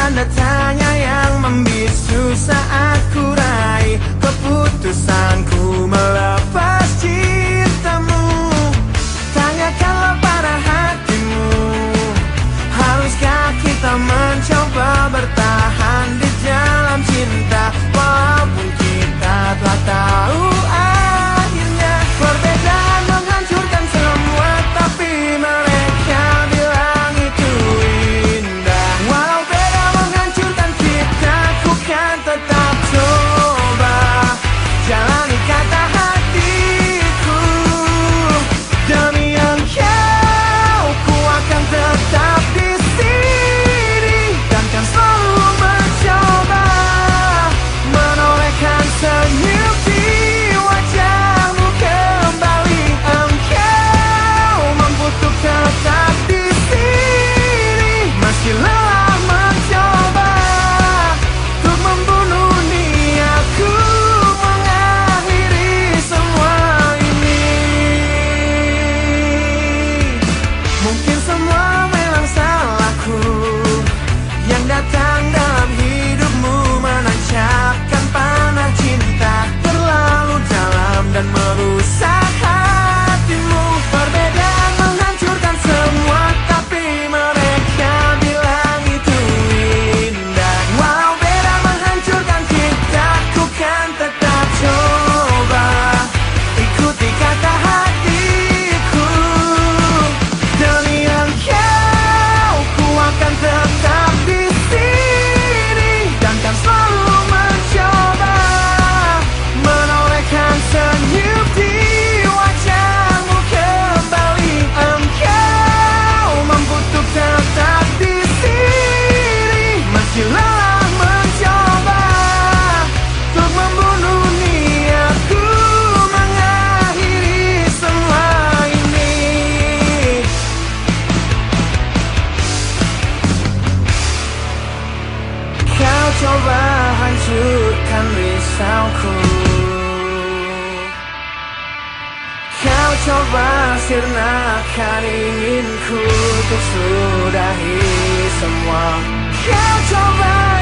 tanda tanya yang membisu saat ku raih keputusanku melepas sound coba hancurkan risauku. Kau coba sirnakan inginku Untuk sudahi semua. Kau coba